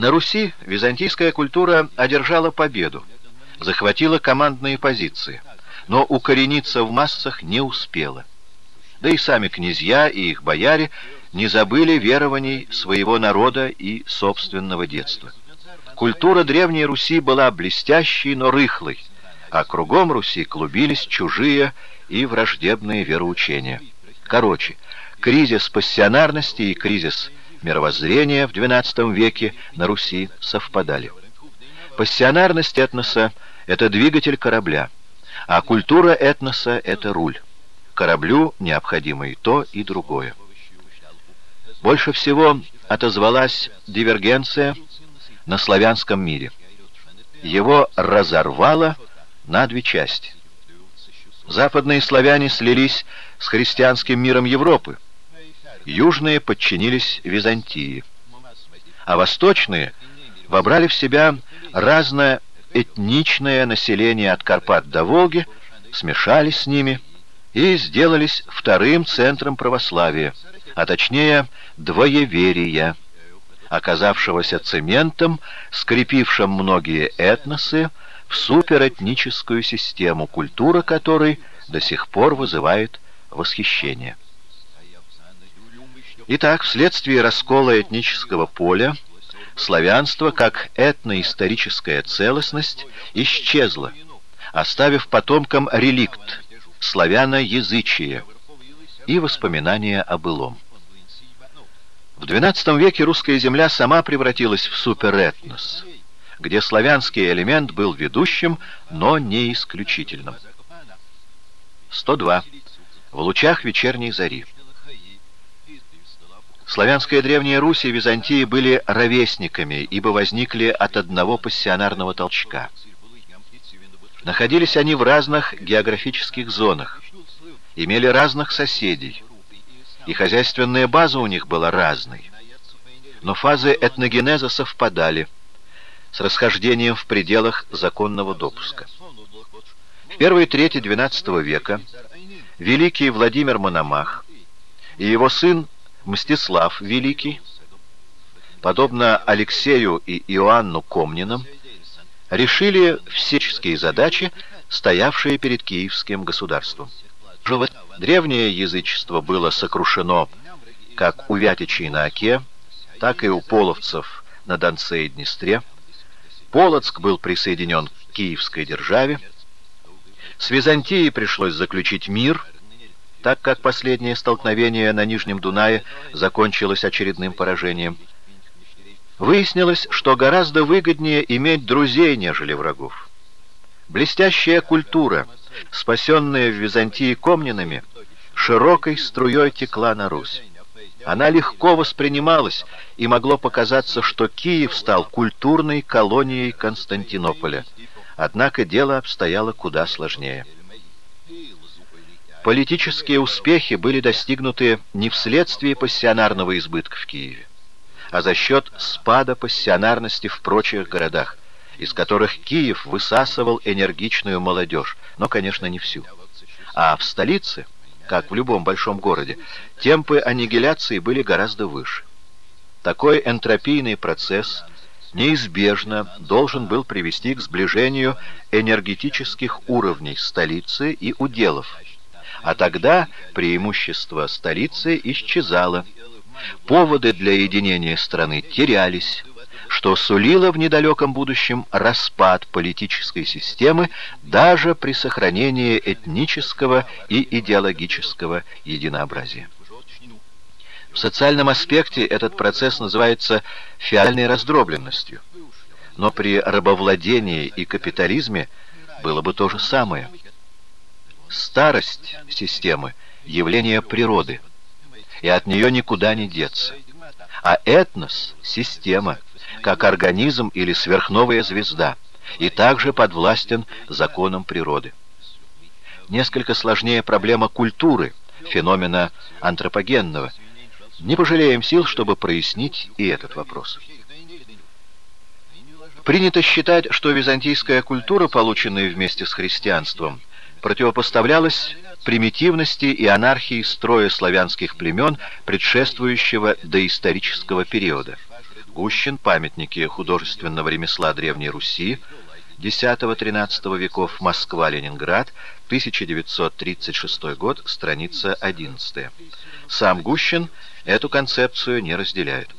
На Руси византийская культура одержала победу, захватила командные позиции, но укорениться в массах не успела. Да и сами князья и их бояре не забыли верований своего народа и собственного детства. Культура Древней Руси была блестящей, но рыхлой, а кругом Руси клубились чужие и враждебные вероучения. Короче, кризис пассионарности и кризис мировоззрения в XII веке на Руси совпадали. Пассионарность этноса — это двигатель корабля, а культура этноса — это руль. Кораблю необходимо и то, и другое. Больше всего отозвалась дивергенция на славянском мире. Его разорвало на две части. Западные славяне слились с христианским миром Европы, южные подчинились Византии, а восточные вобрали в себя разное этничное население от Карпат до Волги, смешались с ними и сделались вторым центром православия, а точнее двоеверия, оказавшегося цементом, скрепившим многие этносы в суперэтническую систему, культура которой до сих пор вызывает восхищение. Итак, вследствие раскола этнического поля, славянство как этноисторическая целостность исчезло, оставив потомкам реликт – славяноязычие и воспоминания о былом. В XII веке русская земля сама превратилась в суперэтнос, где славянский элемент был ведущим, но не исключительным. 102. В лучах вечерней зари. Славянская Древняя Русь и Византия были ровесниками, ибо возникли от одного пассионарного толчка. Находились они в разных географических зонах, имели разных соседей, и хозяйственная база у них была разной. Но фазы этногенеза совпадали с расхождением в пределах законного допуска. В первой трети XII века великий Владимир Мономах и его сын Мстислав Великий, подобно Алексею и Иоанну Комнинам, решили всяческие задачи, стоявшие перед киевским государством. Древнее язычество было сокрушено как у Вятичей на Оке, так и у половцев на Донце и Днестре. Полоцк был присоединен к Киевской державе. С Византией пришлось заключить мир – так как последнее столкновение на Нижнем Дунае закончилось очередным поражением. Выяснилось, что гораздо выгоднее иметь друзей, нежели врагов. Блестящая культура, спасенная в Византии комнинами, широкой струей текла на Русь. Она легко воспринималась, и могло показаться, что Киев стал культурной колонией Константинополя. Однако дело обстояло куда сложнее. Политические успехи были достигнуты не вследствие пассионарного избытка в Киеве, а за счет спада пассионарности в прочих городах, из которых Киев высасывал энергичную молодежь, но, конечно, не всю. А в столице, как в любом большом городе, темпы аннигиляции были гораздо выше. Такой энтропийный процесс неизбежно должен был привести к сближению энергетических уровней столицы и уделов, а тогда преимущество столицы исчезало. Поводы для единения страны терялись, что сулило в недалеком будущем распад политической системы даже при сохранении этнического и идеологического единообразия. В социальном аспекте этот процесс называется феодальной раздробленностью, но при рабовладении и капитализме было бы то же самое – Старость системы — явление природы, и от нее никуда не деться. А этнос — система, как организм или сверхновая звезда, и также подвластен законам природы. Несколько сложнее проблема культуры, феномена антропогенного. Не пожалеем сил, чтобы прояснить и этот вопрос. Принято считать, что византийская культура, полученная вместе с христианством, противопоставлялась примитивности и анархии строя славянских племен предшествующего доисторического периода. Гущин. Памятники художественного ремесла Древней Руси. X-XIII веков. Москва-Ленинград. 1936 год. Страница 11. Сам Гущин эту концепцию не разделяет.